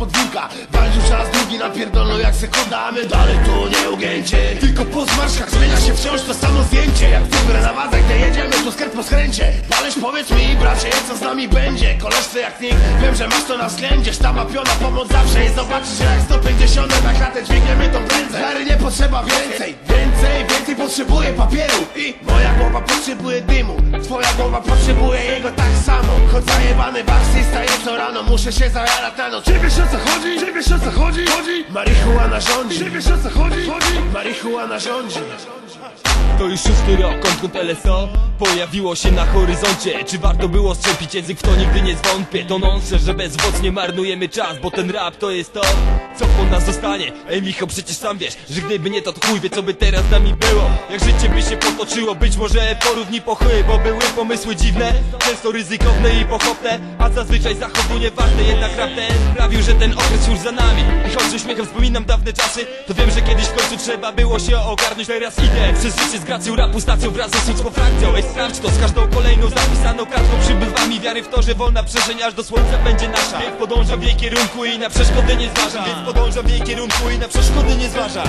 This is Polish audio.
podwórka. Walcz już raz drugi napierdolną jak sekunda A my dalej tu nie ugięcie. Tylko po zmarszkach zmienia się wciąż to samo zdjęcie. Jak cukier na wadze, gdy jedziemy skręt po skręcie. Powiedz mi bracie, co z nami będzie? Koleżce jak nikt, wiem, że masz to na względzie. Sztaba piona, pomoc zawsze i zobaczysz jak 150 na klatę dźwigniemy tą prędzej. Stary nie potrzeba więcej, więcej, więcej potrzebuję papieru. I moja głowa potrzebuje dymu. Twoja głowa potrzebuje jego tak samo. Choć zajebany baksista jest to rano Muszę się zajarać na noc. Czy wiesz o co chodzi? Czy wiesz o co chodzi? chodzi? Marihuana rządzi. Czy wiesz o co chodzi? chodzi? Marihuana rządzi To już szósty rok, odkąd LSO pojawiło się na horyzoncie. Czy warto było strzępić język, w to nigdy nie zwątpię. To nonsens, że bezwocnie marnujemy czas Bo ten rap to jest to, co po nas zostanie. Ej Micho, przecież sam wiesz, że gdyby nie to, to chuj wie co by teraz z nami było. Jak życie potoczyło, być może porówni pochyły Bo były pomysły dziwne, często ryzykowne i pochopne A zazwyczaj zachodu nieważne, jednak rap ten sprawił, że ten okres już za nami. I choć uśmiechem wspominam dawne czasy To wiem, że kiedyś w końcu trzeba było się ogarnąć. Teraz idę. Przez życie z gracją rapu, stacją wraz ze słuczką frakcją Ej sprawdź to, z każdą kolejną zapisaną kartką Przybywa mi wiary w to, że wolna przestrzeń aż do słońca będzie nasza. Więc podążam w jej kierunku i na przeszkody nie zważam Więc podążam w jej kierunku i na przeszkody nie zważam